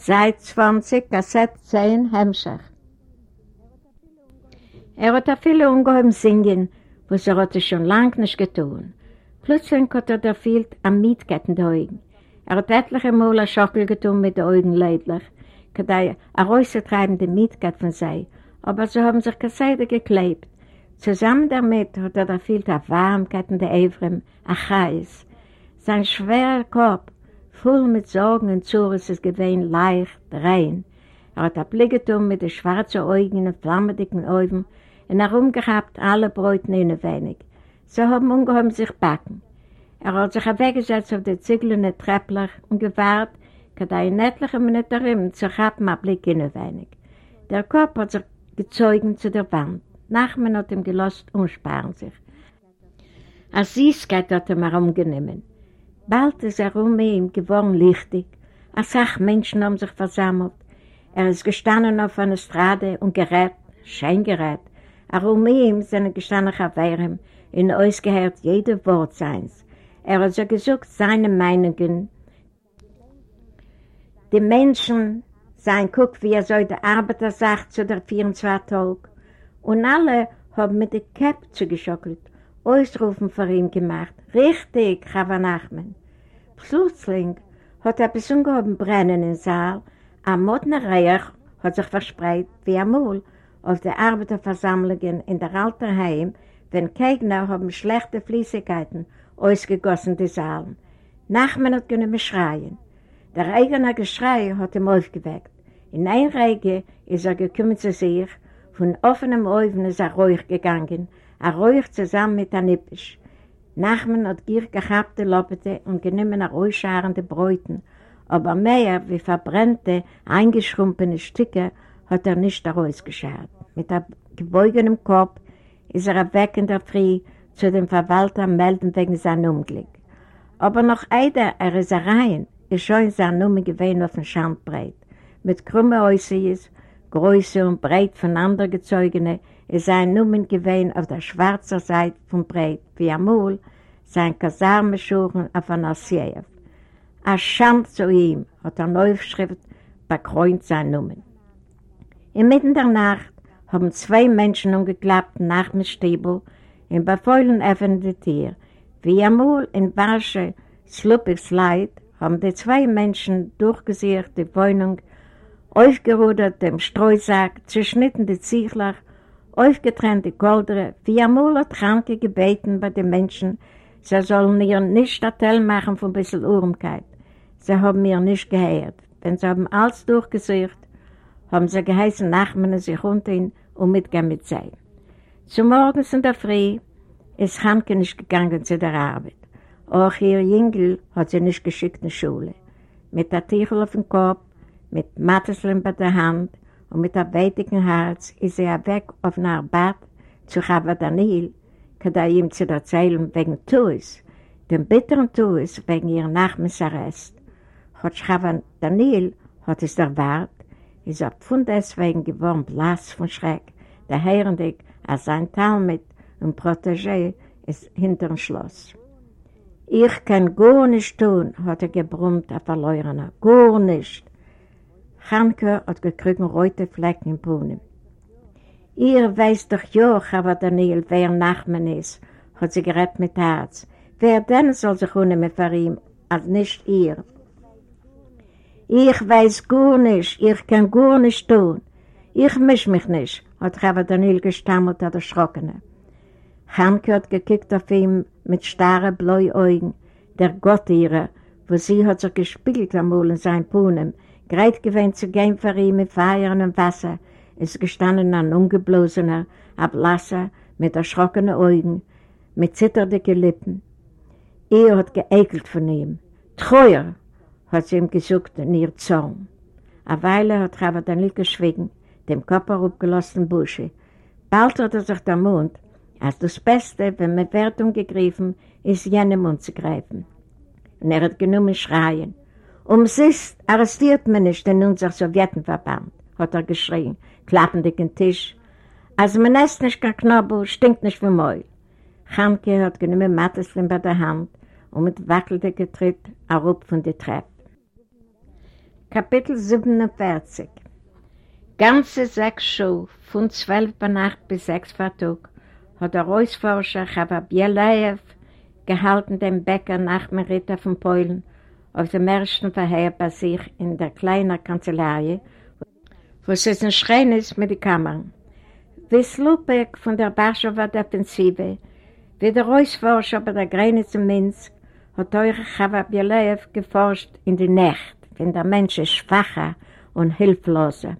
Seit 20, Kassett 10, Hemmschach. Er hat viele ungeheuer singen, was er hat schon lange nicht getan. Plötzlich hat er da fehlt am Mietketten der Augen. Er hat etliche Mal ein Schockel getan mit den Augen leidlich, kann er rauszutreiben den Mietkeit von sei, aber sie haben sich keine Seite geklebt. Zusammen damit hat er da fehlt eine Warmkeit in der Evrem, ein Chais. Sein schwerer Kopf voll mit Sorgen und Zures ist gewesen leicht, rein. Er hat ein mit den schwarzen Augen und flammendicken Augen und herumgehabt alle Bräuten in ein wenig. Sie haben ungeheuer sich backen. Er hat sich weggesetzt auf die ziegelnde Treppler und gewahrt, kad ein etliche Minuten zu haben ein Blick in ein wenig. Der Kopf hat sich gezeugen zu der Wand. Nachmen hat ihm gelost und sparen sich. Als Süßkeit hat er herumgenommen. Bald ist er um ihm geworden lichtig. Eine Sache Menschen haben sich versammelt. Er ist gestanden auf einer Strade und gerät, schein gerät. Er um ihm sind gestanden auf Wehren und ausgehört jede Wort seins. Er hat so gesucht seine Meinungen. Die Menschen sein guck, wie er so der Arbeiter sagt zu der 24 Tag. Und alle haben mit der Cap zugeschockelt, Ausrufen vor ihm gemacht. Richtig, Chava Nachman. Plötzlich hat er bis ungehoben brennen im Saal, ein Modner Reich hat sich verspreit wie ein Mul auf der Arbeiterversammlungen in der alten Heim, wenn Gegner haben schlechte Flüssigkeiten ausgegossen die Saalen. Nachman hat genommen schreien. Der eigene Geschrei hat ihm aufgeweckt. In ein Reihe ist er gekommen zu sich, von offenem Augen ist er ruhig gegangen, er ruhig zusammen mit der Nippisch. Nachman hat gier gehabte Lopete und genommen ausscharende Bräuten, aber mehr wie verbrennte, eingeschrumpene Stücke hat er nicht herausgeschart. Mit einem gebeugenem Kopf ist er weg in der Früh zu dem Verwalter melden wegen seinem Unglück. Aber noch einer, er ist rein, ist schon sein Nummer gewesen auf dem Schandbreit. Mit krummen Äußeres, Größe und breit voneinander gezogene, ist sein Nummer gewesen auf der schwarzen Seite vom Breit, wie amul sein Kasarmeschuchen auf einer Siev. A Schand zu ihm hat er Neufschrift bekreunt sein Nummer. Inmitten der Nacht haben zwei Menschen umgeklappt nach dem Stiebel in befeuillen öffnende Tier. Wie amul in Barsche Sluppigs Leid haben die zwei Menschen durchgesiegt die Wohnung, aufgerudert dem Streusack, zerschnitten die Ziegler, aufgetrennt die Koldere, wie amul hat Kranke gebeten bei den Menschen, Sie sollen ihr nicht Teil machen von ein bisschen Urmkeit. Sie haben mir nicht gehört. Wenn sie haben alles durchgesucht, haben sie geheißen, Nachmen sich runter und mitgehen mit sein. Zum Morgens in der Früh ist Hanke nicht gegangen zu der Arbeit. Auch ihr Jüngel hat sie nicht geschickt in die Schule. Mit der Tichel auf dem Kopf, mit Matteslin bei der Hand und mit einem weitigen Herz ist sie weg auf einer Bad zu Chava Daniel, kada ihm zu erzählen wegen Tuis, dem bitteren Tuis wegen ihrem Nachmittagsarrest. Hat Chava Daniel hat es erwartet, ist er von deswegen geworden blass von Schreck, der Herrendig, als sein Talmud und Protégé ist hinter dem Schloss. Ich kann gar nicht tun, hat er gebrummt, der Verleurener, gar nicht. Chanke hat gekriegt rote Flecken im Puhnen. Ihr weißt doch ja, aber Daniel, wer Nachman ist, hat sie gerät mit Herz. Wer denn soll sich unnehmen für ihn, als nicht ihr? Ich weiß gar nicht, ich kann gar nicht tun. Ich misch mich nicht, hat Chava Daniel gestammelt oder erschrocken. Hanke hat gekickt auf ihn mit starren, blauen Augen, der Gott ihrer, wo sie hat sich gespielt einmal in seinem Puhnen, greit gewöhnt zu gehen für ihn mit Feier und Wasser, ist gestanden ein ungeblosener, ablasser, mit erschrockenen Augen, mit zitterdicken Lippen. Er hat geekelt von ihm. Treuer, hat sie ihm gesucht in ihr Zorn. Eine Weile hat Chava Daniel geschwiegen, dem Kopf aufgelassen Busche. Bald hat er sich der Mund, als das Beste, wenn man wird umgegriffen, ist jenem Mund zu greifen. Und er hat genommen schreien. Umsist arrestiert man nicht in unser Sowjetenverband, hat er geschrien, klappend den Tisch. Als man esst nicht kein Knobel, stinkt nicht wie Mäul. Chamke hat genommen Matteslin bei der Hand und mit wackelndem Getritt er rup von der Treppe. Kapitel 47 Ganze sechs Schuhe, von zwölf bei Nacht bis sechs bei Tag, hat der Reusforscher Chava Bielaev gehalten den Bäcker nach dem Ritter von Polen auf dem ersten Verhör bei sich in der kleinen Kanzlei, wo es ein Schrein ist mit den Kammern. Wie Slupek von der Warschauer Defensive, wie der Reusforscher bei der Grenze in Minsk, hat euch Chava Bielaev geforscht in die Nacht, wenn der Mensch ist schwacher und hilfloser.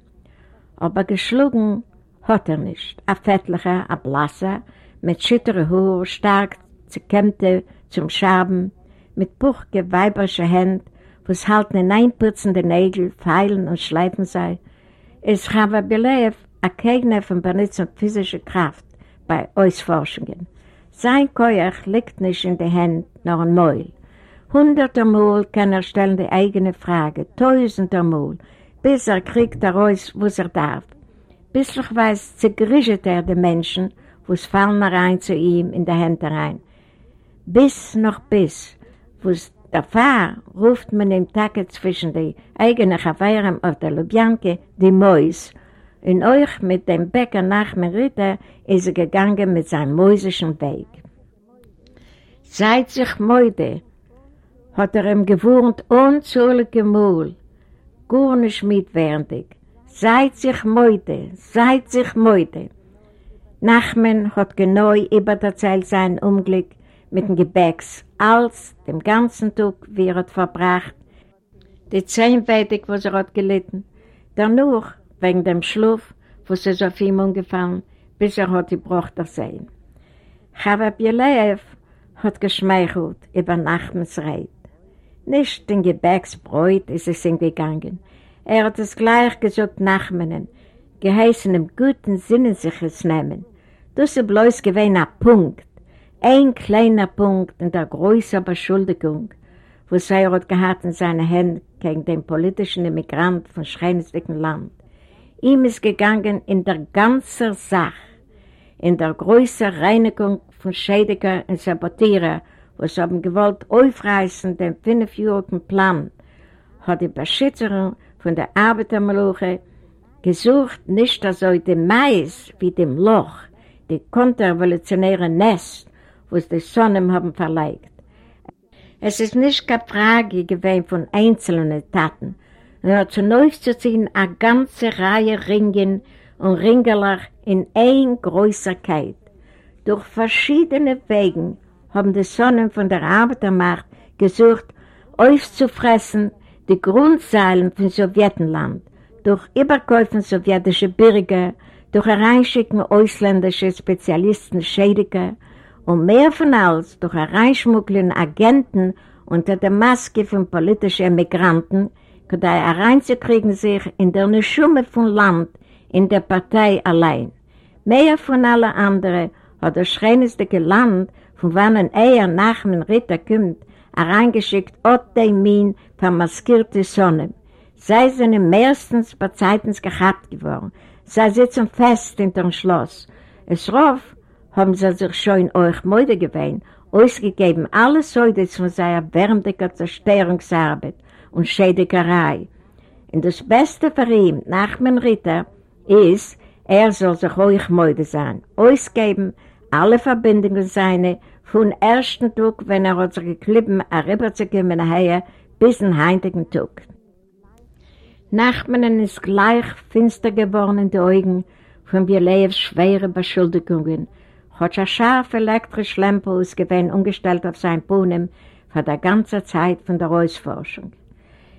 Aber geschlagen hat er nicht. Ein fettlicher, ein blasser, mit schütterem Haar, stark zerkämmte zum Schaben, mit buchge weiberische Hände, was halten in einputzende Nägel, feilen und schleifen sei, ist Chava Bielaev ein Gegner von Benutzung physischer Kraft bei Ausforschungen. Sein Keuch liegt nicht in den Händen, noch ein Mäul. Hundertermal kann er stellen die eigene Frage, tausendermal, bis er kriegt daraus, was er darf. Bislich weiß zergrischt er die Menschen, was fallen rein zu ihm in die Hände rein. Bis noch bis, was der Pfarr ruft man im Tage zwischen den eigenen Chavayram auf der Lubjanke die Mäus und euch mit dem Bäcker nach Ritter ist er gegangen mit seinem mäusischen Weg. Seid sich Mäude, hat er ihm gewohnt unzählige Mal, gar nicht mitwärtig. Seid sich Mäude, seid sich Mäude. Nachmen hat genau übererzählt sein Unglück mit dem Gebäcks, als dem ganzen Tag, wie er hat verbracht, die Zehnweitig, was er hat gelitten, danach wegen dem Schlaf, was es auf ihm umgefallen, bis er hat die Bruchter sehen. Chava Bielaev hat geschmeichelt über Nachmens Reit. Nicht in Gebäcksbräut ist es ihm gegangen. Er hat es gleich gesagt Nachmenen, geheißen im guten Sinne sich es nehmen. Das ist bloß gewesen ein Punkt, ein kleiner Punkt in der größeren Beschuldigung, wo hat gehabt in seinen Händen gegen den politischen Immigrant von schreinsdicken Land. Ihm ist gegangen in der ganzen Sache, in der größeren Reinigung von Schädiger und Sabotierer, was haben gewollt aufreißen den fünfjährigen Plan, hat die Beschützerin von der Arbeitermeluche gesucht nicht also dem Mais wie dem Loch, die konterrevolutionäre Nest, was die Sonnen haben verlegt. Es ist nicht keine Frage gewesen von einzelnen Taten, nur zu neu zu ziehen eine ganze Reihe Ringen und Ringeler in ein Größerkeit. Durch verschiedene Wegen haben die Sonnen von der Arbeitermacht gesucht, aufzufressen die Grundsäulen von Sowjetenland, durch Überkäufen sowjetischer Bürger, durch Hereinschicken ausländischer Spezialisten, Schädiger und mehr von alles durch Hereinschmuggeln Agenten unter der Maske von politischen Emigranten, da hereinzukriegen sich in der Schumme von Land in der Partei allein. Mehr von allen anderen hat das schönste Land, von wann er nach dem Ritter kommt, hereingeschickt hat den Min vermaskierte Sonne. Sei sind meistens bei Zeitens gehabt geworden. Sei sitzen fest in dem Schloss. Es rauf haben sie sich schon euch Mäude gewähnt, ausgegeben alle Säudes von seiner wärmdiger Zerstörungsarbeit und Schädigerei. Und das Beste für ihn, nach dem Ritter, ist, er soll sich euch Mäude sein, ausgeben alle Verbindungen seine von ersten Tag, wenn er hat sich geklippen, rüberzukommen nachher, bis den heutigen Tag. Nachmanen ist gleich finster geworden in den Augen von Bielews schwere Beschuldigungen, hat ein scharf elektrischer Lampe ausgewähnt, umgestellt auf sein Bohnen für die ganze Zeit von der Ausforschung.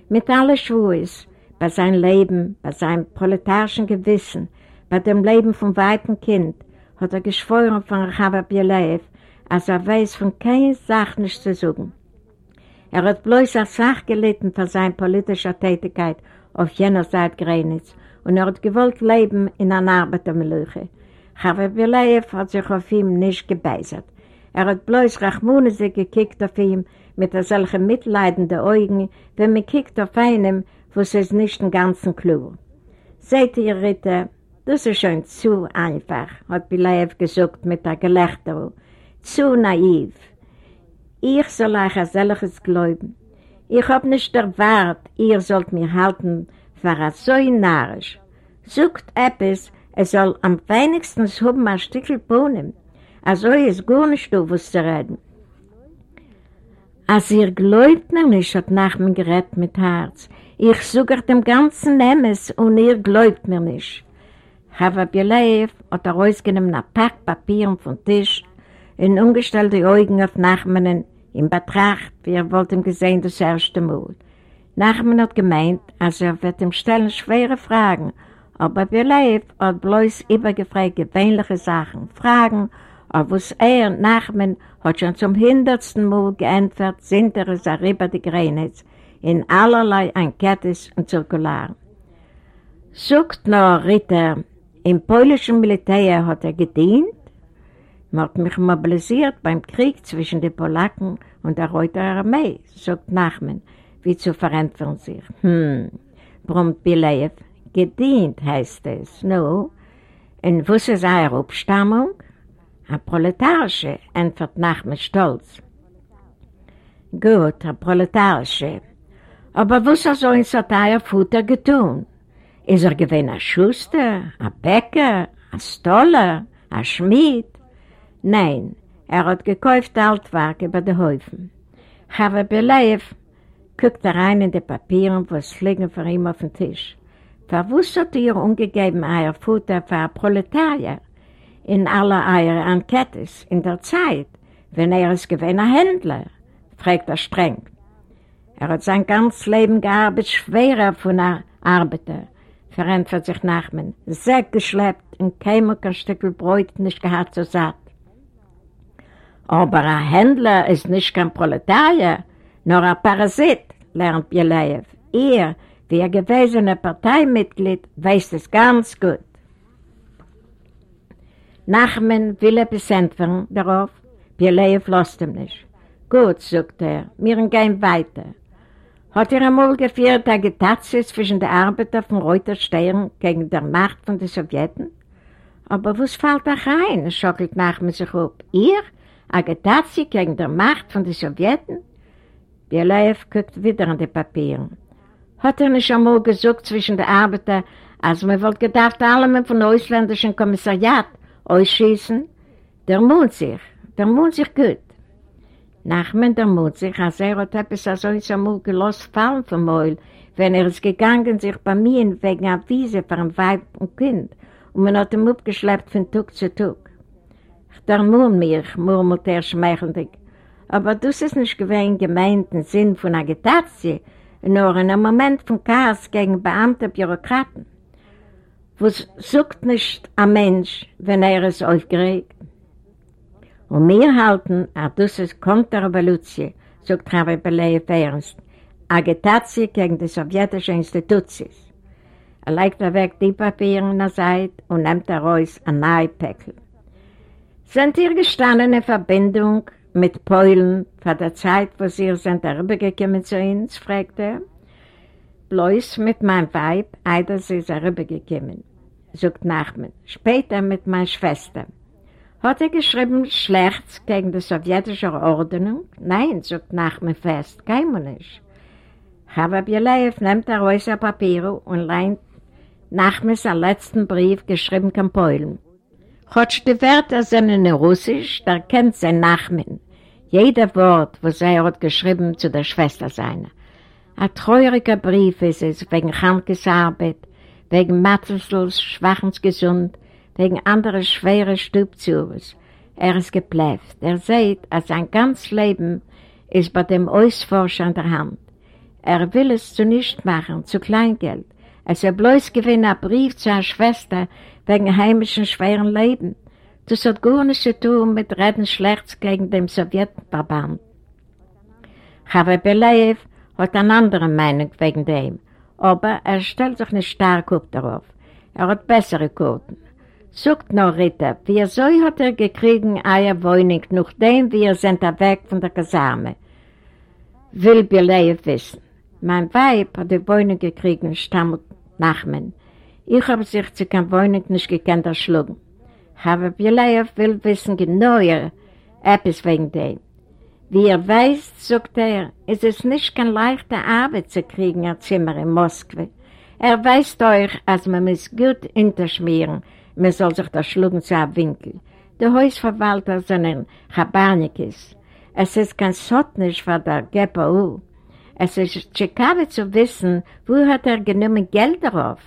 Mit allen Schwurs, bei seinem Leben, bei seinem proletarischen Gewissen, bei dem Leben vom weiten Kind, hat er geschworen von Chava Bielev, als er weiß von keiner Sache nicht zu suchen. Er hat bloß als Sache gelitten für seine politische Tätigkeit auf jener Seite Grenitz und er hat gewollt leben in einer Arbeitermelüche. Chava Bielev hat sich auf ihm nicht gebeisert. Er hat bloß Rachmunese gekickt auf ihm mit solchen mitleidenden Augen, wenn man kickt auf einem, wo es nicht den ganzen Clou. Seht ihr, Ritter, das ist schon zu einfach, hat Bilaev gesagt mit der Gelächter. Zu naiv. Ich soll euch ein solches glauben. Ich hab nicht erwartet, ihr sollt mir halten für so narrisch. Sucht etwas, es soll am wenigsten haben ein Stückchen Bohnen. Also ist gar nicht du, was zu reden. Als ihr glaubt mir nicht, hat Nachmen gerät mit Herz. Ich suche dem ganzen Nemes und ihr glaubt mir nicht. Chava Bielev hat er rausgenommen ein Pack Papieren vom Tisch und umgestellte Augen auf Nachmanen in Betracht, wie er wollte ihm gesehen das erste Mal. Nachman hat gemeint, also er wird ihm stellen schwere Fragen, aber Bielev hat bloß übergefragt gewöhnliche Sachen, Fragen, auf was er, Nachman, hat schon zum hundertsten Mal geantwortet, sind er es darüber die Grenze, in allerlei Enquetes und Zirkularen. Sucht noch Ritter, im polnischen Militär hat er gedient. Man hat mich mobilisiert beim Krieg zwischen den Polaken und der Reuter Armee, sagt Nachman, wie zu verantworten sich. Hm, brummt Bilev. Gedient heißt es. No. Und was ist eure Abstammung? Ein proletarische, antwortet Nachman stolz. Gut, ein proletarische. Aber was hat so ein Satire Futter getan? Ist er gewesen ein Schuster, ein Bäcker, ein Stoller, ein Schmied? Nein, er hat gekauft Altwerk über die Häufen. Chava Belev guckt rein in die Papiere, was liegen für ihn auf dem Tisch. Verwusst hat ihr umgegeben euer Futter für Proletarier in aller eurer Enquetes in der Zeit, wenn er es gewesen ein Händler, fragt er streng. Er hat sein ganzes Leben gearbeitet, schwerer von einer Arbeiter, verantwortet sich Nachmen, sehr geschleppt und keinem kein Stück Brot nicht gehabt so satt. Aber ein Händler ist nicht kein Proletarier, nur ein Parasit, lernt Bielaev. Ihr, wie ein gewesener Parteimitglied, weiß es ganz gut. Nachmen will er besentfern darauf, Bielaev lässt ihm nicht. Gut, sagt er, wir gehen weiter. Hat er einmal geführt Agitation zwischen den Arbeitern von Reuterstern gegen die Macht von den Sowjeten? Aber was fällt da rein? schockelt Nachmen sich ab. Ihr? Agitation gegen die Macht von den Sowjeten? Bielaev guckt wieder an die Papiere. Hat er nicht einmal gesagt zwischen den Arbeitern, als man wollte gedacht, alle von ausländischen Kommissariat ausschießen? Der mut sich, der mut sich gut. Nachmen der Mut sich, als er hat etwas so ein Samul gelost fallen vom Mäul, wenn er ist gegangen, sich bei mir wegen einer Wiese für ein Weib und Kind, und man hat ihn abgeschleppt von Tag zu Tag. Der murmelt mich, murmelt er schmeichelnd. Aber das ist nicht gewesen gemeint im Sinn von Agitation, nur in einem Moment von Chaos gegen Beamte Bürokraten. Was sucht nicht ein Mensch, wenn er ist aufgeregt? Und wir halten, dass das ist Konterrevolution, sagt Rabbi Beleyev ernst, Agitation gegen die sowjetische Institutions. Er legt er weg die Papiere in der Seite und nimmt daraus ein neues Päckchen. Sind ihr gestanden in Verbindung mit Polen vor der Zeit, wo sie sind herübergekommen zu uns, fragt er. Bloß mit meinem Weib, Eider, sie ist herübergekommen, sagt Nachman. Später mit meiner Schwester. Hat er geschrieben, schlecht gegen die sowjetische Ordnung? Nein, sagt Nachman fest, kein nicht. Chava Bielaev nimmt er raus ein Papier und leint Nachman seinen letzten Brief, geschrieben kann Polen. Hat die Wörter sind in Russisch, da kennt sein Nachmen. Jeder Wort, was er hat geschrieben zu der Schwester seiner. Ein treuriger Brief ist es wegen Handkes Arbeit, wegen Matzelsels Schwachensgesund, wegen anderer schwerer Stubzuhres. Er ist gepläfft. Er sieht, als sein ganzes Leben ist bei dem Ausforscher an der Hand. Er will es zu nicht machen, zu Kleingeld. Es er bloß gewinnt ein Brief zu einer Schwester wegen heimischen schweren Leben. Das hat gar nichts zu tun mit Reden schlechts gegen den Sowjetverband. Chava Belev hat eine andere Meinung wegen dem, aber er stellt sich nicht stark auf darauf. Er hat bessere Kurten. Sagt noch Ritter, wie so hat er gekriegen eine Wohnung, nachdem wir sind weg von der Kasarme? Will Belev wissen. Mein Weib hat die Wohnung gekriegt, stammelt Nachmen. Ich habe sich zu keiner Wohnung nicht gekannt erschlagen. Habe Bileyev will wissen genauer etwas wegen dem. Wie ihr weißt, sagt er, ist es nicht keine leichte Arbeit zu kriegen, ein Zimmer in Moskau. Er weist euch, als man muss gut hinterschmieren, man soll sich da schlugen zu einem Winkel. Der Hausverwalter sind ein Chabarnikis. Es ist kein Sotnisch für der GPU. Es ist schickabe zu wissen, wo hat er genommen Geld darauf.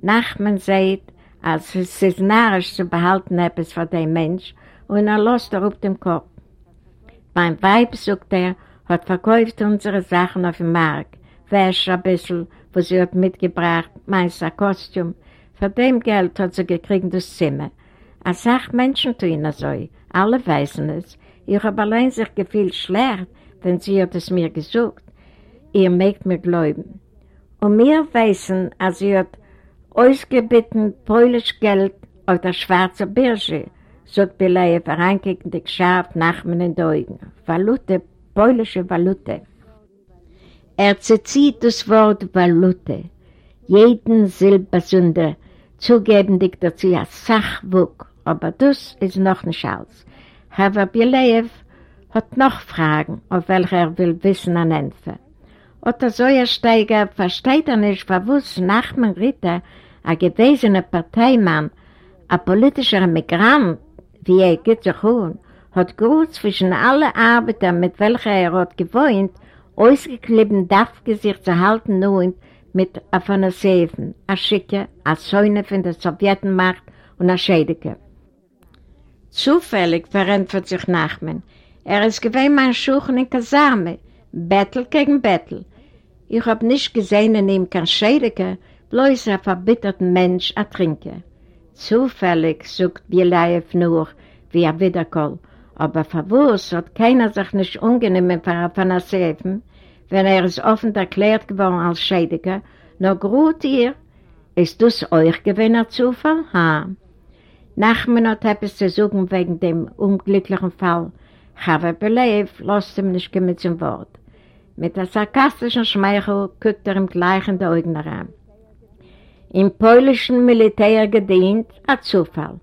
Nachman sagt, als es ist narrisch zu behalten etwas für den Mensch und er lässt er auf dem Kopf. Mein Weib, sagt er, hat verkauft unsere Sachen auf dem Markt, Wäsche ein bisschen, was sie hat mitgebracht, meist ein Kostüm. Für dem Geld hat sie gekriegt das Zimmer. Er sagt Menschen tun so, alle wissen es. Ich habe allein sich gefühlt schlecht, wenn sie hat es mir gesucht. Ihr mögt mir glauben. Und wir wissen, als sie hat ausgebeten polisch Geld auf der schwarzen Börse, sagt Beleie verankert die Geschäft nach meinen Augen. Valute, polische Valute. Er zieht das Wort Valute. Jeden Silbersünder zugeben dich dazu ja Sachwuck, aber das ist noch nicht alles. Herr Bileev hat noch Fragen, auf welche er will wissen an Ende. Oder so ein Steiger versteht er nicht, was Nachman Ritter, ein gewesener Parteimann, ein politischer Migrant, wie er geht sich um, hat gut zwischen allen Arbeitern, mit welcher er hat gewohnt, ausgeklebt darf sich zu halten nun mit Afanaseven, a Schicke, a Säune von der Sowjetenmacht und a Schädeke. Zufällig verrennt sich Nachmen. Er ist gewesen mein Schuchen in Kasame, Bettel gegen Bettel. Ich hab nicht gesehen in ihm kein Schädeke, bloß ein verbitterter Mensch ertrinke. Zufällig sucht Bielaev nur, wie er wiederkommt, aber verwusst hat keiner sich nicht ungenommen für Afanaseven, wenn er es offen erklärt geworden als Schädiger, nur gut ihr, ist das euch gewinner Zufall? Ha. Nachmen hat etwas zu suchen wegen dem unglücklichen Fall. Chava Belev lässt ihm nicht mit zum Wort. Mit der sarkastischen Schmeichel guckt er ihm gleich in die Augen heran. Im polnischen Militär gedient, ein Zufall.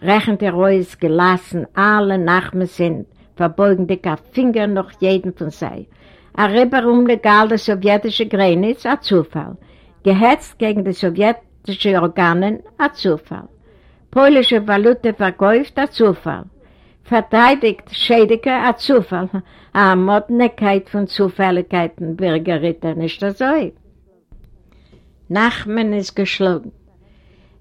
Rechnet er euch gelassen, alle Nachmen sind, verbeugen die Finger noch jeden von sich. Ein Rüber um legal der sowjetische Grenze, ein Zufall. Gehetzt gegen die sowjetische Organe, ein Zufall. Polnische Valute verkauft, ein Zufall. Verteidigt Schädige, ein Zufall. Eine Modernigkeit von Zufälligkeiten, Bürgerritter, nicht so. Nachmen ist geschlagen.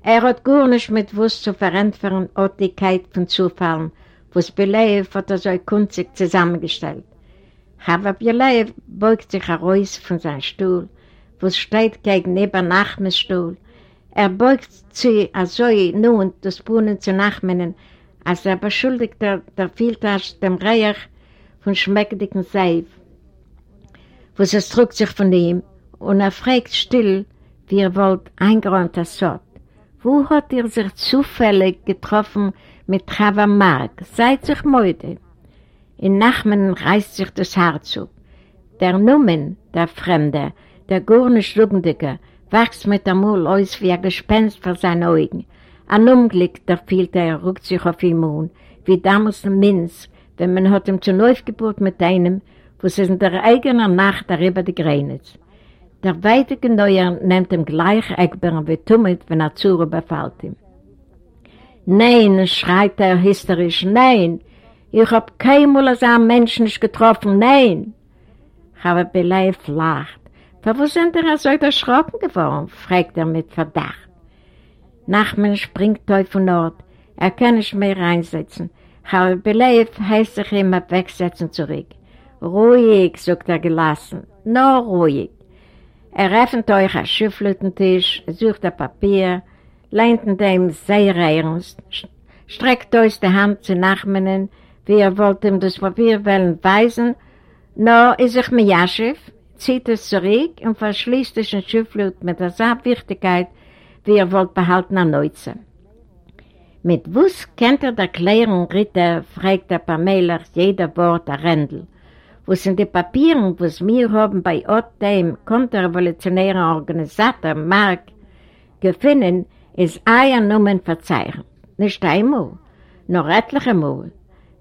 Er hat gar nicht mit Wurst zu verantworten, Ortigkeit von Zufallen, was Belev hat er so kunzig zusammengestellt. Chava Bielev beugt sich heraus von seinem Stuhl, wo es steht gegenüber Nachmens Stuhl. Er beugt sich also nun das Brunnen zu Nachmenen, als er beschuldigt der, der Vieltasch dem Reich von schmeckenden Seif, wo es drückt sich von ihm und er fragt still, wie er wollt eingeräumt das Sort. Wo hat er sich zufällig getroffen mit Chava Mark? Seid sich müde. In Nachmen reißt sich das Herz zu. Der Numen, der Fremde, der gurne Schlugendige, wächst mit der Mund aus wie ein Gespenst vor seinen Augen. Ein Unglück, der fehlt er, rückt sich auf ihm um, wie damals ein Minz, wenn man hat ihm zur Neufgeburt mit einem, wo es in der eigenen Nacht darüber die Grenze. Der weitige Neuer nimmt ihm gleich Eckbern wie Tummet, wenn er Zure befällt ihm. Nein, schreit er hysterisch, nein, ich hab keinmal so einen Menschen nicht getroffen, nein. Aber Beleif lacht. Warum sind er so erschrocken geworden? fragt er mit Verdacht. Nachmen springt Teufel Nord. Er kann nicht mehr reinsetzen. Aber Beleif heißt sich immer wegsetzen zurück. Ruhig, sagt er gelassen. Nur ruhig. Er öffnet euch einen Schifflütentisch, sucht ein Papier, lehnt in dem sehr ernst, streckt euch die Hand zu Nachmenen, wie er wollte ihm das Papier wollen weisen, nur ist sich Miaschiv, zieht es zurück und verschließt es in Schifflut mit der Wichtigkeit, wie er wollte behalten an Neuze. Mit Wuss kennt er der Klärung Ritter, fragt der Pamela jeder Wort der Rändel. Wo sind die Papiere, was wir haben bei Ort dem konterrevolutionären Organisator Mark gefunden, ist ein Nummern verzeichnet. Nicht einmal, nur etliche Mal.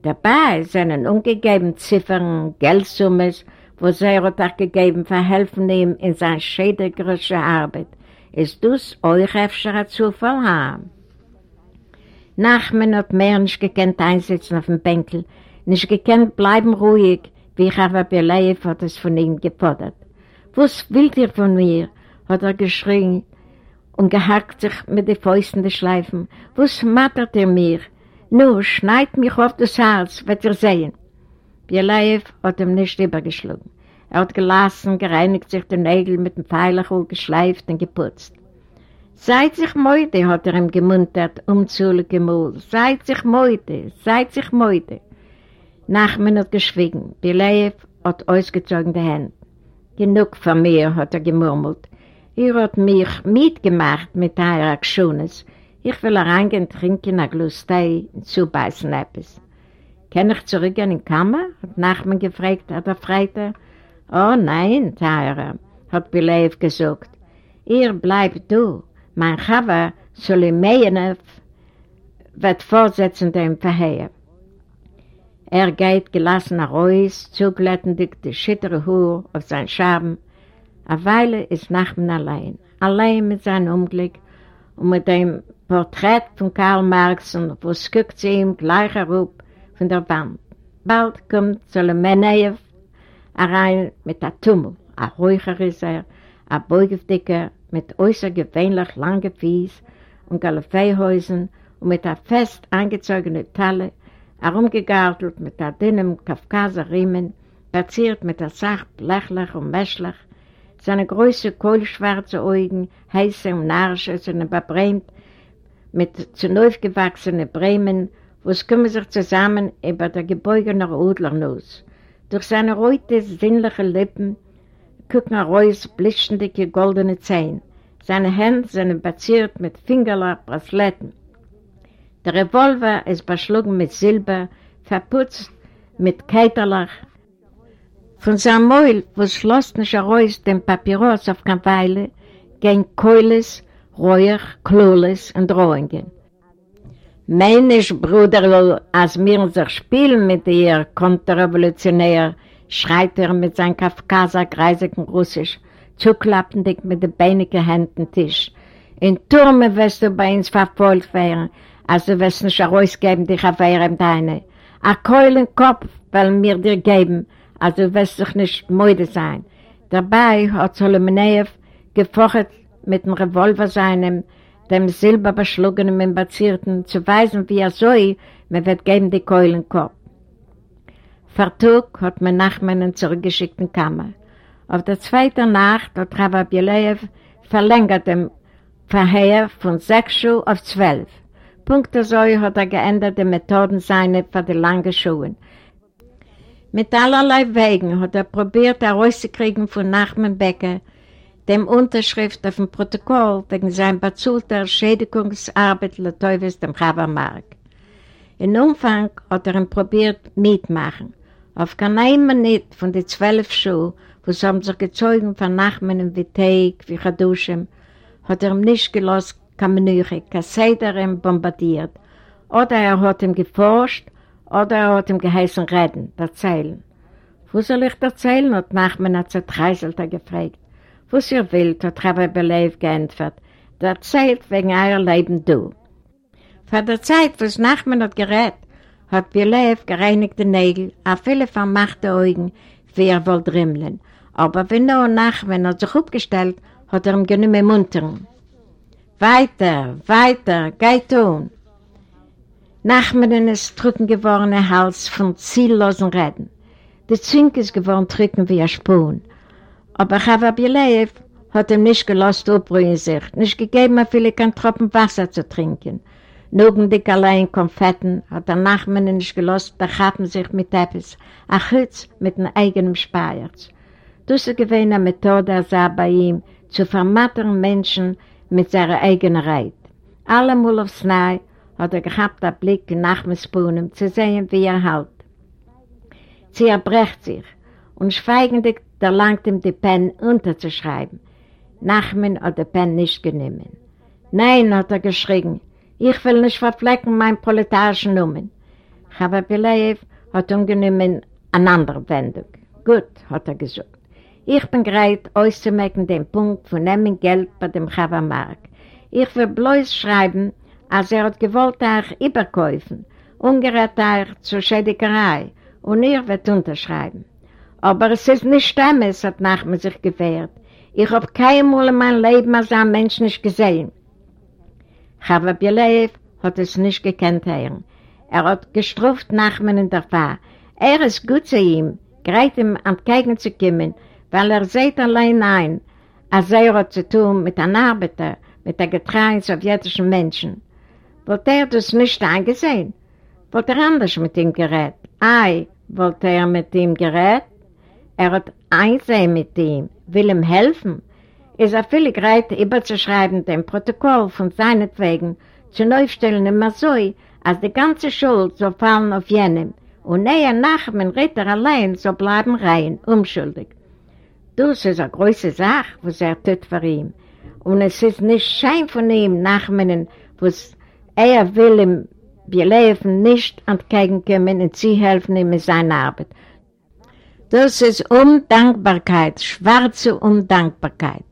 Dabei sind ungegeben Ziffern, Geldsummes, wo sie hat auch gegeben, verhelfen ihm in seiner schädigerischen Arbeit. Ist das euch öfter Zufall haben? Nachmen hat mehr nicht gekannt einsitzen auf dem Bänkel, nicht gekannt bleiben ruhig, wie ich aber Beleif hat es von ihm gefordert. Was willt ihr von mir? hat er geschrien und gehackt sich mit den Fäusten des Schleifen. Was mattert ihr mir? Nu, schneid mich auf das Herz, wird ihr sehen. Beleif hat ihm nicht übergeschlagen. Er hat gelassen, gereinigt sich den Nägel mit dem Pfeilerl, geschleift und geputzt. Seid sich Meute, hat er ihm gemuntert, umzuhlen gemult. Seid sich Meute, seid sich Meute. Nachmen hat geschwiegen. Bileev hat ausgezogen die Hände. Genug von mir, hat er gemurmelt. Ihr habt mich mitgemacht mit eurer Aktiones. Ich will reingehen, trinken, ein Glas und zubeißen etwas. Kann ich zurück in die Kammer? hat Nachmen gefragt, hat er Freiter. Oh nein, Teure, hat Bileev gesagt. Ihr bleibt du. Mein Chava Solimeyev wird Vorsitzender im Verheer. Er geht gelassen nach Reus, zuglättendig die schittere Hure auf sein Schaben. Eine Weile ist Nachman allein, allein mit seinem Unglück und mit dem Porträt von Karl Marx und wo es guckt sie ihm gleich herup von der Wand. Bald kommt Solomeyev rein mit der Tummel. Ein Räucher ist er, ein Beugefdicker, mit äußergewöhnlich langen Fies und Galafeihäusen und mit einer fest eingezogenen Talle, herumgegartelt mit einem dünnen Kafkaserriemen, verziert mit der Sacht blechlich und mäschlich, seine große kohlschwarze Augen, heiße und narische, sind überbrämt mit zu neu gewachsenen Bremen, wo es kümmern sich zusammen über der gebeugene Udlernuss. Durch seine rote, sinnliche Lippen gucken raus blitzende goldene Zähne. Seine Hände sind verziert mit Fingerler Brasletten. Der Revolver ist beschlagen mit Silber, verputzt mit Keiterlach. Von seinem Mäul, wo schloss nicht heraus den Papyrus auf keine Weile, gehen Keules, Räuch, Kloles und Drohungen. Mein ich, Bruder, als wir uns spielen mit ihr Konterrevolutionär, schreit er mit seinem Kafkaser greisigen Russisch, zuklappendig mit den beinigen Händen Tisch. In Turme wirst du bei uns verfolgt werden, also wirst du nicht herausgeben, dich auf ihrem Deine. A Keulen Kopf wollen wir dir geben, also wirst du nicht müde sein. Dabei hat Solomoneev gefocht mit dem Revolver seinem, dem silberbeschlugenen Membazierten, zu weisen, wie er soll, man wird geben die Keulen Kopf. Vertug hat man Nachmann in zurückgeschickten Kammer. Auf der zweiten Nacht hat Rava Bielev verlängert den Verheer von sechs Schuhe auf zwölf. Punkte so hat er geänderte Methoden seine für die langen Schuhe. Mit allerlei Wegen hat er probiert herauszukriegen von Nachmann Becker dem Unterschrift auf dem Protokoll wegen seiner bezahlte Schädigungsarbeit Teufels dem Chabermark. In Umfang hat er ihn probiert mitmachen. Auf keinem Minute von den zwölf Schuhen, wo sie haben sich gezeugt von Nachmen wie Teig, wie Chadushim, hat er ihm nicht gelassen, kein Menüche, kein Seder ihm bombardiert. Oder er hat ihm geforscht, oder er hat ihm geheißen reden, erzählen. Wo soll ich erzählen, hat Nachmen hat zertreißelt gefragt. Was ihr wollt, hat Rabbi Belev geantwortet. Erzählt wegen euer Leben du. Vor der Zeit, wo es Nachmen hat gerät, hat Bilev gereinigte Nägel, auch viele vermachte Augen, wie er wohl drimmeln. Aber wenn er nach, wenn er sich aufgestellt, hat er ihm genügend muntern. Weiter, weiter, geht tun. Nachmen ist drücken gewordene Hals von ziellosen Reden. Die Zink ist geworden drücken wie ein Spun. Aber Chava Bilev hat ihm nicht gelost, aufbrühen sich, nicht gegeben, er viele kein Tropfen Wasser zu trinken. Nugendig allein Konfetten hat der Nachmann nicht gelost, bechappen sich mit etwas, ein Hütz mit einem eigenen Speierz. Das ist eine Methode, er sah bei ihm, zu vermattern Menschen mit seiner eigenen Reit. Allemal aufs Neue hat er gehabt, einen Blick in Nachmannspunen, zu sehen, wie er halt. Sie erbrecht sich und schweigendig erlangt ihm die Pen unterzuschreiben. Nachmann hat die Pen nicht genommen. Nein, hat er geschrien, ich will nicht verflecken mein proletarischen Numen. Chava Bileev hat umgenommen eine andere Wendung. Gut, hat er gesagt. Ich bin bereit, auszumerken den Punkt von nehmen Geld bei dem Chava Mark. Ich will bloß schreiben, als er hat gewollt, euch überkäufen, ungerät euch zur Schädigerei und ihr wird unterschreiben. Aber es ist nicht Stemmes, hat Nachman sich gewehrt. Ich habe keinmal in meinem Leben als ein Mensch nicht gesehen. Chava Bileev hat es nicht gekannt, Herr. Er hat gestruft Nachman in der Fahr. Er ist gut zu ihm, gerät ihm entgegenzukommen, weil er sieht allein ein, als er hat zu tun mit einem Arbeiter, mit einem getreuen sowjetischen Menschen. Wollte er das nicht angesehen? Wollte er anders mit ihm gerät? Ei, wollte er mit ihm gerät? Er hat einsehen mit ihm, will ihm helfen. Ist er völlig bereit, überzuschreiben dem Protokoll von seinetwegen, zu neufstellen immer so, als die ganze Schuld soll fallen auf jenem und näher nach dem Ritter allein soll bleiben rein, unschuldig. Das ist eine große Sache, was er tut für ihn. Und es ist nicht Schein von ihm nachmeinen, was er will ihm wir leben nicht entgegenkommen und sie helfen ihm in seiner Arbeit. Das ist Undankbarkeit, schwarze Undankbarkeit.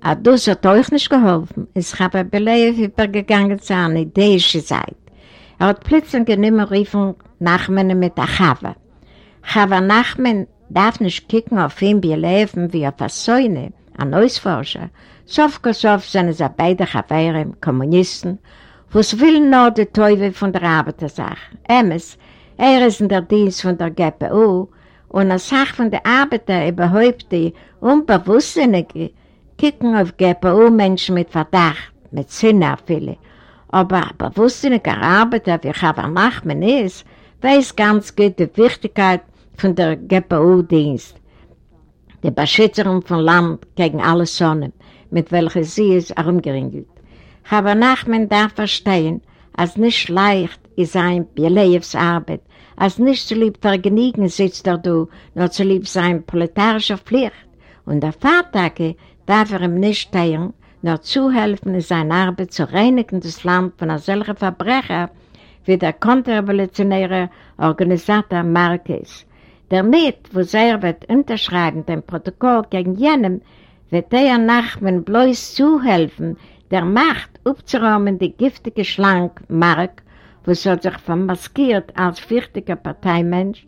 Aber das hat euch nicht geholfen. Ich habe Beleif übergegangen zu einer idäischen Seite. Er hat plötzlich genommen riefen Nachmen mit der Chava. Chava Nachmen darf nicht kicken auf ihn wie leben wie auf eine Säune, ein Ausforscher. Sofkosof sind es beide Chavere, Kommunisten, was will nur der Teufel von der Arbeitersache. Emes, er ist in der Dienst von der GPU und als Sache von der Arbeiter überhaupt die Unbewusstsinnigen kicken auf GPU-Menschen mit Verdacht, mit Sinne viele. Aber ein bewusstsinniger Arbeiter, wie Chava Nachman ist, weiß ganz gut die Wichtigkeit von der GPU-Dienst. Die Beschützerung von Land gegen alle Sonnen, mit welcher sie es herumgeringelt. Chava Nachman darf verstehen, als nicht leicht ist sein Bielewes Arbeit, als nicht zu lieb vergnügen sitzt er du, nur zu lieb sein proletarischer Pflicht. Und der Vatertage darf er ihm nicht teilen, nur zuhelfen in seiner Arbeit zu reinigen das Land von solchen Verbrecher wie der konterrevolutionäre Organisator Marquez. Damit, wo er wird unterschreiben, dem Protokoll gegen jenem, wird der Nachmen bloß zuhelfen, der Macht aufzuräumen die giftige Schlank Mark, wo hat sich vermaskiert als wichtiger Parteimensch,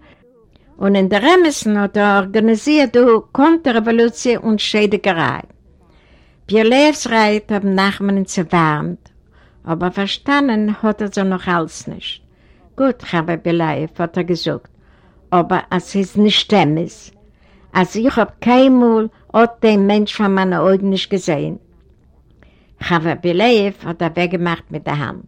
und in der Remissen hat er organisiert die Konterrevolution und Schädigerei. Bielevs Reit haben Nachmen zerwärmt, aber verstanden hat er so noch alles nicht. Gut, Rabbi Belaev, hat er gesagt, aber es ist nicht stimmig. Also ich habe keinmal auch den Mensch von meinen Augen nicht gesehen. Rabbi Belaev hat er weggemacht mit der Hand.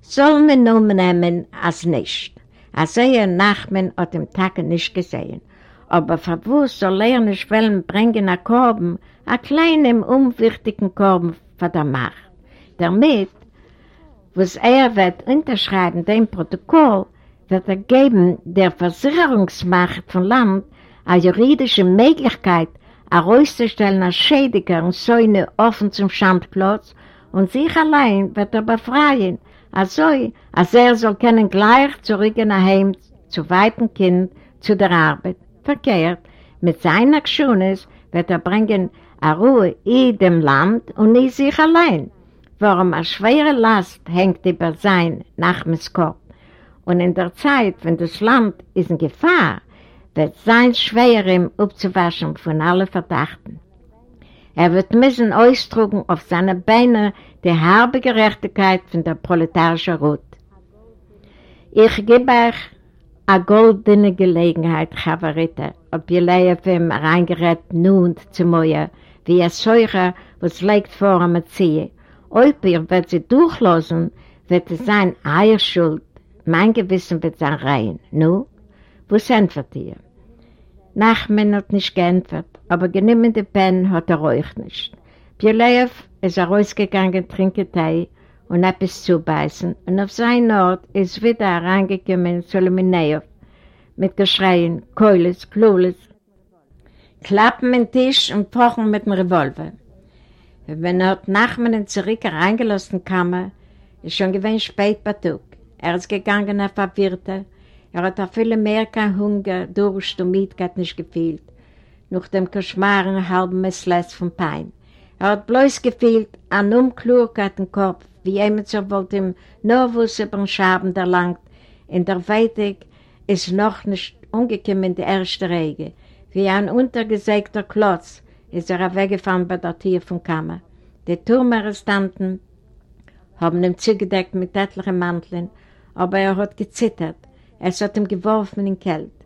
Sollen wir nun nehmen als nicht. Also er Nachmen hat den Tag nicht gesehen. Aber verwusst soll er nicht wollen bringen einen Korben, einen kleinen, unwichtigen Korben von der Macht. Damit was er wird unterschreiben, dem Protokoll, wird er geben der Versicherungsmacht von Land eine juridische Möglichkeit, herauszustellen als Schädiger und Säune offen zum Schandplatz und sich allein wird er befreien, also als er soll können gleich zurück in ein Heim zu weiten Kind, zu der Arbeit. Verkehrt, mit seiner Geschunis wird er bringen eine Ruhe in dem Land und nicht sich allein warum eine schwere Last hängt über sein Nachmittskopf. Und in der Zeit, wenn das Land ist in Gefahr, wird sein schwer, ihm abzuwaschen von allen Verdachten. Er wird müssen ausdrücken auf seine Beine die herbe Gerechtigkeit von der proletarischen Rot. Ich gebe euch eine goldene Gelegenheit, Chavarite, ob ihr Leif ihm reingerät nun zu mir, wie ein Säucher, was legt vor am Ziehe, ob ihr wird sie durchlassen, wird es sein Eierschuld, mein Gewissen wird sein rein. Nu, wo sind wir dir? Nachmen hat nicht geantwortet, aber genümmende Pen hat er euch nicht. Bielev ist er rausgegangen, trinken Tee und etwas zubeißen und auf seinen Ort ist wieder herangekommen Solomonejew mit Geschreien, Keules, Klules, klappen den Tisch und pochen mit dem Revolver. Wenn er Nachmannen zurück reingelassen kam, ist schon gewesen spät bei Tag. Er ist gegangen auf Verwirrte. Er hat auch viel mehr kein Hunger, Durst und Mietkeit nicht gefühlt. Nach dem Koschmaren halben Messles von Pein. Er hat bloß gefühlt an Umklugkeit im Kopf, wie jemand so wollte ihm nur wusste beim Schaben erlangt. In der Weitig ist noch nicht umgekommen in die erste Rege. Wie ein untergesägter Klotz ist er weggefahren bei der Tür vom Kammer. Die Turmarrestanten haben ihn zugedeckt mit etlichen Manteln, aber er hat gezittert. Es hat ihm geworfen in den Kälte.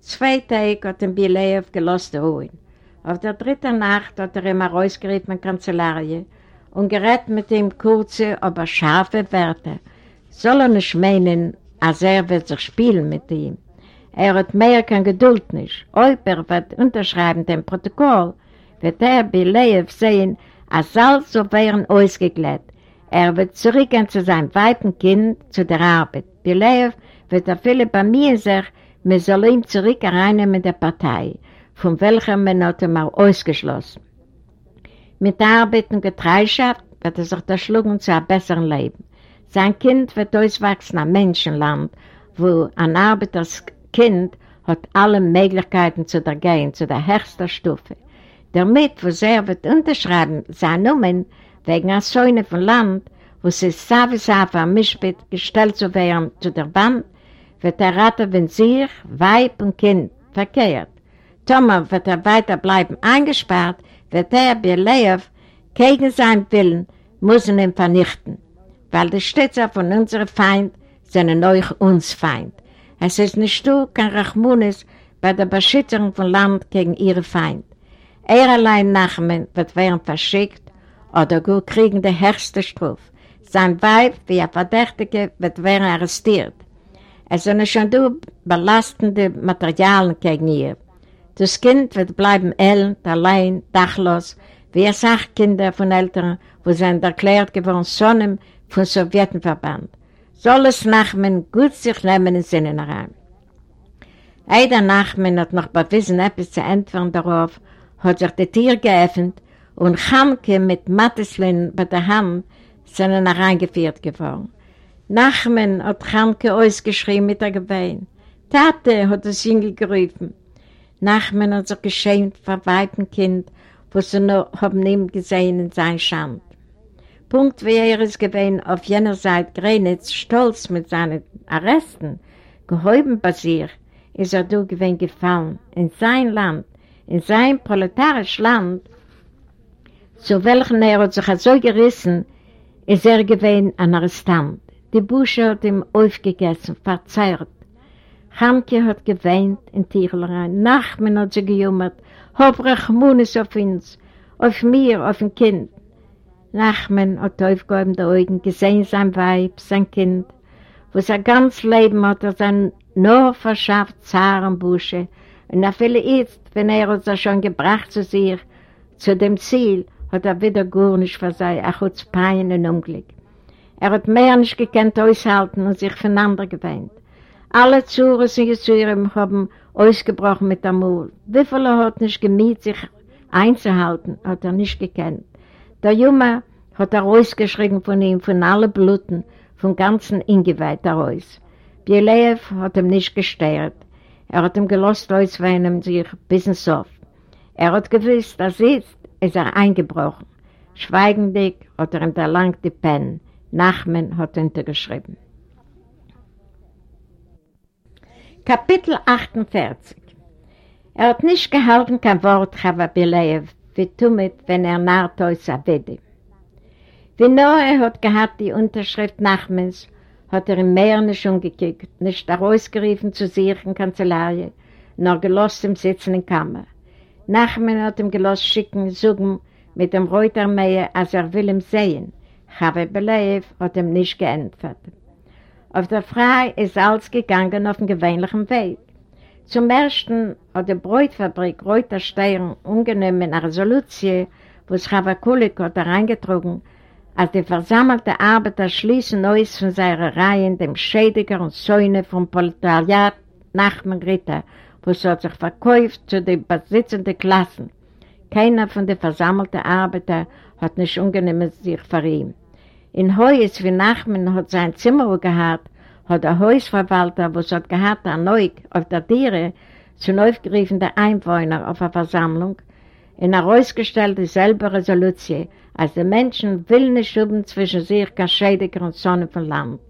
Zwei Tage hat ihm Bileev gelost ruhen. Auf der dritten Nacht hat er ihm rausgerufen in Kanzellarie und gerät mit ihm kurze, aber scharfe Werte. Soll er nicht meinen, als er wird sich spielen mit ihm. Er hat mehr keine Geduld nicht. Ob er wird unterschreiben dem Protokoll, wird er Bileev sehen, als alles so wären ausgeglätt. Er wird zurückgehen zu seinem weiten Kind, zu der Arbeit. Bileev wird er viele bei mir sagen, man soll ihn zurück reinnehmen mit der Partei, von welcher hat ihn auch ausgeschlossen. Mit der Arbeit und Getreischaft wird er sich erschlagen zu einem besseren Leben. Sein Kind wird auswachsen am Menschenland, wo ein Arbeiterskind hat alle Möglichkeiten zu der gehen, zu der höchsten Stufe. Damit, wo er wird unterschreiben, sein Numen, wegen einer Säune von Land, wo sie Savi-Savi am Mischbet gestellt zu werden zu der Wand, wird er raten, wenn sich, Weib und Kind verkehrt. Thomas wird er weiter bleiben eingesperrt, wird er bei Leof gegen seinen Willen muss ihn vernichten, weil die Städte von unserem Feind sind euch uns Feind. Es ist nicht du, kein Rachmunis bei der Beschütterung von Land gegen ihre Feind. Er allein Nachmen wird werden verschickt oder gut kriegen die höchste Strophe. Sein Weib, wie ein Verdächtiger, wird werden arrestiert. Es sind schon du belastende Materialien gegen ihr. Das Kind wird bleiben elend, allein, dachlos, wie es acht Kinder von Eltern, wo sie erklärt geworden Sonnen vom Sowjetenverband. Soll es Nachmen gut sich nehmen in Sinnen rein. Eider Nachmen hat noch bewiesen, etwas zu entfernen darauf, hat sich die Tür geöffnet und Chamke mit Matteslin bei der Hand sind hereingeführt geworden. Nachmen hat Chamke ausgeschrieben mit der Gewein. Tate hat das Jüngel gerufen. Nachmen hat sich geschämt vor weitem Kind, was sie noch haben ihm gesehen in sein Schand. Punkt wie er ist gewesen auf jener Seite Grenitz, stolz mit seinen Arresten, gehäuben bei sich, ist er durch gewesen gefallen, in sein Land, in sein proletarisches Land, zu welchem er hat sich so gerissen, ist er gewesen ein Arrestant. Die Busche hat ihm aufgegessen, verzerrt. Hamke hat geweint in Tierlerein. Nachmen hat sie gejummert. Hab Rachmunis auf uns, auf mir, auf ein Kind. Nachmen hat aufgehoben die Augen, gesehen sein Weib, sein Kind, wo sein ganzes Leben hat er sein nur verschafft Zarenbusche, und er viele jetzt, wenn er uns schon gebracht zu sich, zu dem Ziel, hat er wieder gar nicht für sein, er hat Pein und Unglück. Er hat mehr nicht gekannt aushalten und sich voneinander gewöhnt. Alle Zuhren und Zuhren haben ausgebrochen mit der Mund. Wie viele hat nicht gemüht, sich einzuhalten, hat er nicht gekannt. Der Junge hat er ausgeschrieben von ihm, von allen Bluten, vom ganzen Ingeweiht heraus. Bielev hat ihm nicht gestört. Er hat ihm gelost ausweinen sich bis ins Sof. Er hat gewusst, dass jetzt ist er eingebrochen. Schweigendig hat er ihm erlangt die Pen. Nachmen hat hintergeschrieben. Kapitel 48 Er hat nicht gehalten kein Wort, Chava Bileev, wie Tumit, wenn er naht aus Avedi. Wie nur er hat gehabt die Unterschrift Nachmens, hat er im Meer nicht umgekickt, nicht herausgerufen zu sich in Kanzelarie, nur gelost im Sitzen in Kammer. Nachmen hat ihm gelost schicken, suchen mit dem Reutermeier, als er will ihm sehen. Chave Belev hat ihm nicht geantwortet. Auf der Frei ist alles gegangen auf dem gewöhnlichen Weg. Zum Ersten hat die Bräutfabrik Reutersteuern ungenommen eine Resolution, wo es Chava Kulik hat reingetrogen, als die versammelte Arbeiter schließen Neues von seiner Reihen dem Schädiger und Säune vom Proletariat Nachman Ritter, wo es hat sich verkauft zu den besitzenden Klassen. Keiner von den versammelten Arbeitern hat nicht ungenommen sich für ihn. In Heues wie Nachman hat sein Zimmer gehabt, hat der Hausverwalter, was hat gehabt, der Neug auf der Tiere, zu aufgerufen der Einwohner auf der Versammlung, in herausgestellt dieselbe Resolution, als die Menschen will nicht schuben zwischen sich kein Schädiger und Sonne von Land.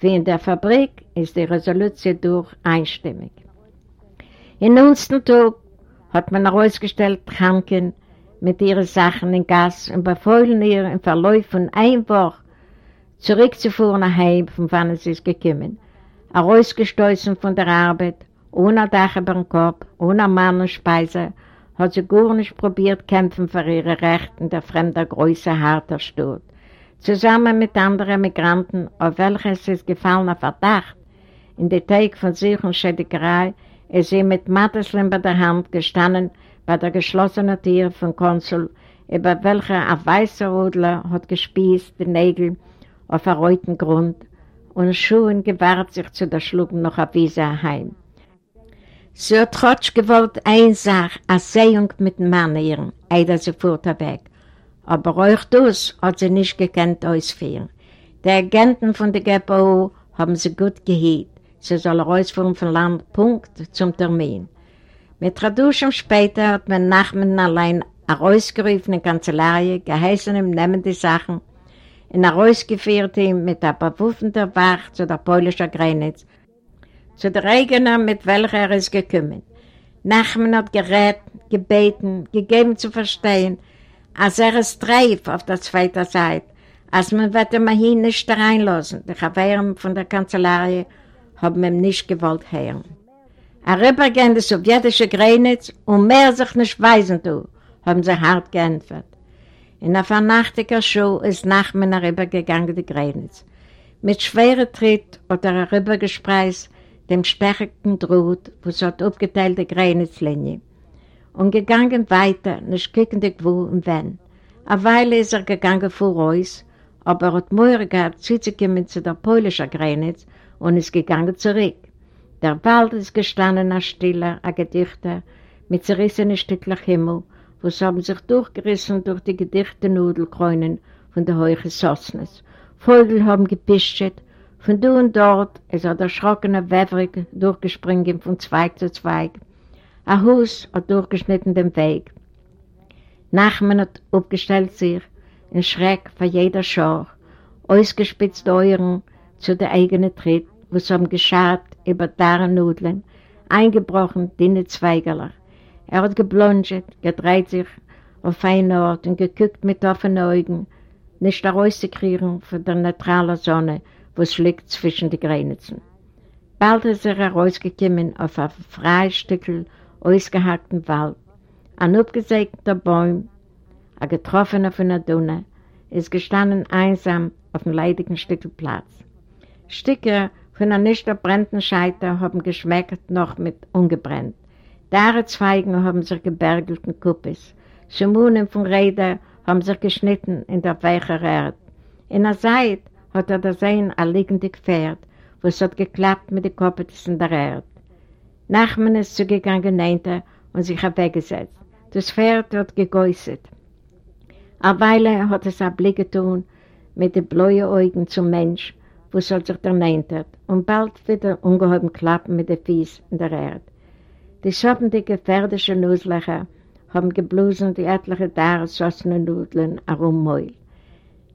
Wie in der Fabrik ist die Resolution durch einstimmig. In unserem Tag hat man herausgestellt, Kranken mit ihren Sachen in Gas und befeuillen ihr im Verlauf von ein Woche zurückzufuhren nach Heim, von wann sie ist gekommen. Herausgestoßen von der Arbeit, ohne Dach über den Kopf, ohne Mann und Speise, hat sie gar nicht probiert kämpfen für ihre Rechte in der fremden Größe harter Stadt. Zusammen mit anderen Migranten, auf welches es gefallener Verdacht, in der Teig von sich und Schädigerei, ist sie mit Matteslin bei der Hand gestanden bei der geschlossenen Tür vom Konsul, über welcher ein weißer Rudler hat gespießt die Nägel auf einem roten Grund und Schuhen gewahrt sich zu der Schlucken noch auf Wiese heim. Sie hat trotz gewollt eine Sache, eine Sehung mit dem Mann ihren, eider sie fuhrt weg. Aber euch das hat sie nicht gekannt ausführen. Die Agenten von der GPO haben sie gut gehielt. Sie soll rausfuhren vom Land, Punkt, zum Termin. Mit Traduschen später hat man Nachmen allein herausgerufen in Kanzellei, geheißen ihm, nehmen die Sachen, und herausgeführt ihm mit der bewaffneten Wacht zu der polnischen Grenze zu der eigenen, mit welcher er ist gekommen. Nachman hat gerät, gebeten, gegeben zu verstehen, als er es treif auf der zweiten Seite, als man wird ihn hin nicht reinlassen. Die Chaveren von der Kanzlei haben ihm nicht gewollt hören. Er rübergehen die sowjetische Grenze und mehr sich nicht weisen tun, haben sie hart geantwortet. In der vernachtiger Show ist Nachman rübergegangen die Grenze. Mit schweren Tritt hat er rübergespreist, dem stärksten Draht, wo es hat aufgeteilte Grenzlinie. Und gegangen weiter, nicht kickend wo und wenn. Eine Weile ist er gegangen vor uns, aber er hat Möhrer gehabt, zuzukommen zu der polnischen Grenze und ist gegangen zurück. Der Wald ist gestanden, ein stiller, ein Gedichter, mit zerrissenen Stückchen Himmel, wo es haben sich durchgerissen durch die gedichte Nudelkräunen von der hohen Sosnes. Vögel haben gepischt von du und dort ist er erschrockener Wäverig durchgespringen von Zweig zu Zweig. Ein Haus hat durchgeschnitten den Weg. Nachmen hat aufgestellt sich in Schreck vor jeder Schor, ausgespitzt Euren zu der eigenen Tritt, wo es haben geschart über daren Nudeln, eingebrochen dünne Zweigerler. Er hat geblonget, gedreht sich auf einen Ort und geguckt mit offenen Augen, nicht herauszukriegen von der neutralen Sonne, was liegt zwischen den Grenzen. Bald ist er herausgekommen auf ein freies Stückchen ausgehackten Wald. Ein abgesägter Baum, ein getroffener von der Dunne, ist gestanden einsam auf dem leidigen Stückchen Platz. Stücke von einer nicht erbrennten Scheiter haben geschmeckt noch mit ungebrennt. Dare Zweigen haben sich gebergelt in Kuppes. Schumunen von Rädern haben sich geschnitten in der weichen Erde. In der Seite hat er da sein ein liegendes Pferd, wo es hat geklappt mit den Kopfes in der Erde. Nachman ist zugegangen, nehnte und sich weggesetzt. Das Pferd hat gegäuset. Eine Weile hat es ein Blick getan mit den blauen Augen zum Mensch, wo es sich der nehnte, und bald wieder ungeheuben Klappen mit den Fies in der Erde. Die schoppendige pferdische Nusslöcher haben geblusen die etliche Dare sossenen Nudeln herummäult.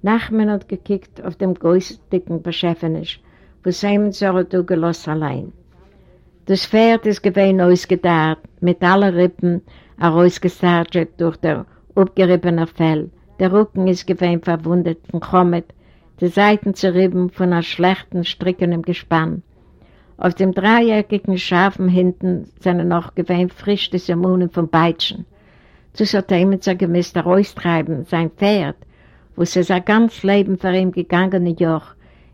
Nachmen hat gekickt auf dem größten Beschäftignis, wo Simon Sorrow gelassen allein. Das Pferd ist gewesen ausgedarrt, mit allen Rippen herausgesartet durch der abgeriebene Fell. Der Rücken ist gewesen verwundet von Chommet, die Seiten zerrieben von einer schlechten Stricken im Gespann. Auf dem dreieckigen Schafen hinten sind noch gewesen frisch die Simonen vom Beitschen. Zu so mit sein Gemiss heraustreiben, sein Pferd, wo es sein ganzes Leben für ihn gegangen ist,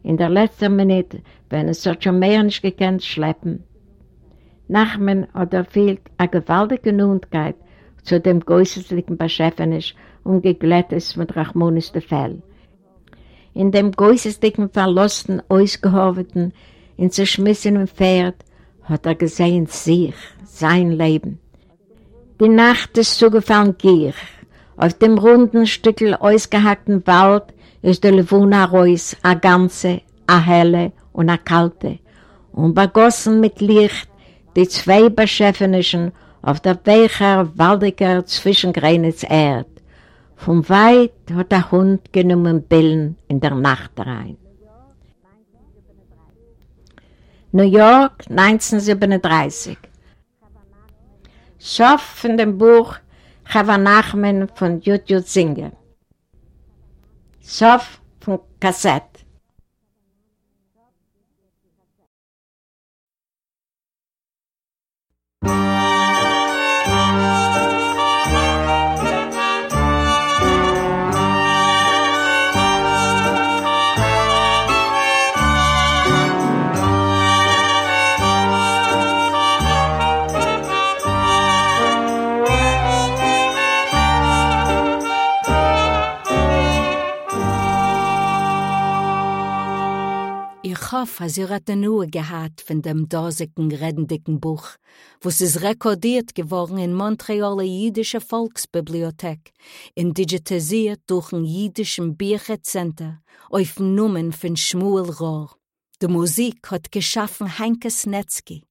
in der letzten Minute, wenn es so schon mehr nicht gekannt schleppen. Nachmen hat er fehlt eine gewaltige Nundkeit zu dem geäußerlichen Beschäftignis und geglättet mit Rachmonis der Fell. In dem geäußerlichen verlosten, ausgehobelten, in zerschmissenen Pferd hat er gesehen sich, sein Leben. Die Nacht ist zugefallen Gier, auf dem runden Stückel ausgehackten Wald ist der Levuna Reus, a ganze, a helle und a kalte, und begossen mit Licht die zwei Beschäftigten auf der weicher, waldiger Zwischengrenitz Erd. Von weit hat der Hund genommen Billen in der Nacht rein. New York, 1937 Schoff von dem Buch Chava Nachman von Judjud Singer. Schoff von Kassett hoffe, als ihr hat nur gehabt von dem dosigen, redendicken Buch, wo es ist rekordiert geworden in Montrealer jüdische Volksbibliothek, in digitalisiert durch ein jüdischen Büchercenter, auf Nummern von Schmuel Rohr. Die Musik hat geschaffen Heinke Snetzky.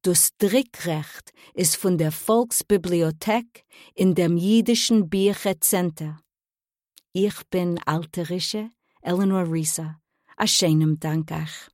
Das Drickrecht ist von der Volksbibliothek in dem jüdischen Büchercenter. Ich bin alterische Eleanor Risa. Ashenim Dankach.